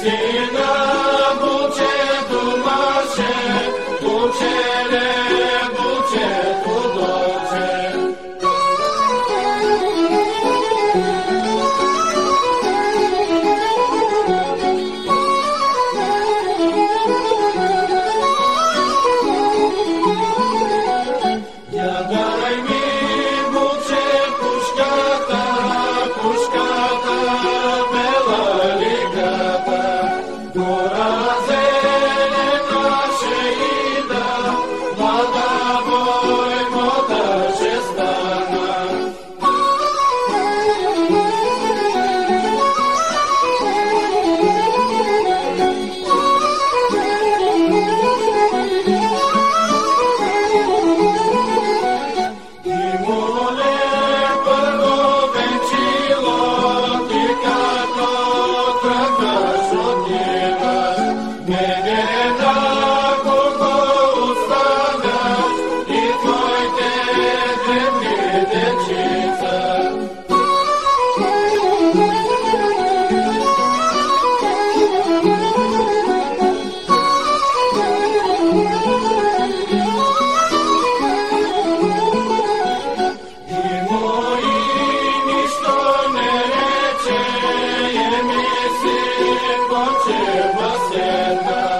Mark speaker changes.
Speaker 1: See Sinners. Бог, Бог, Бог, Бог,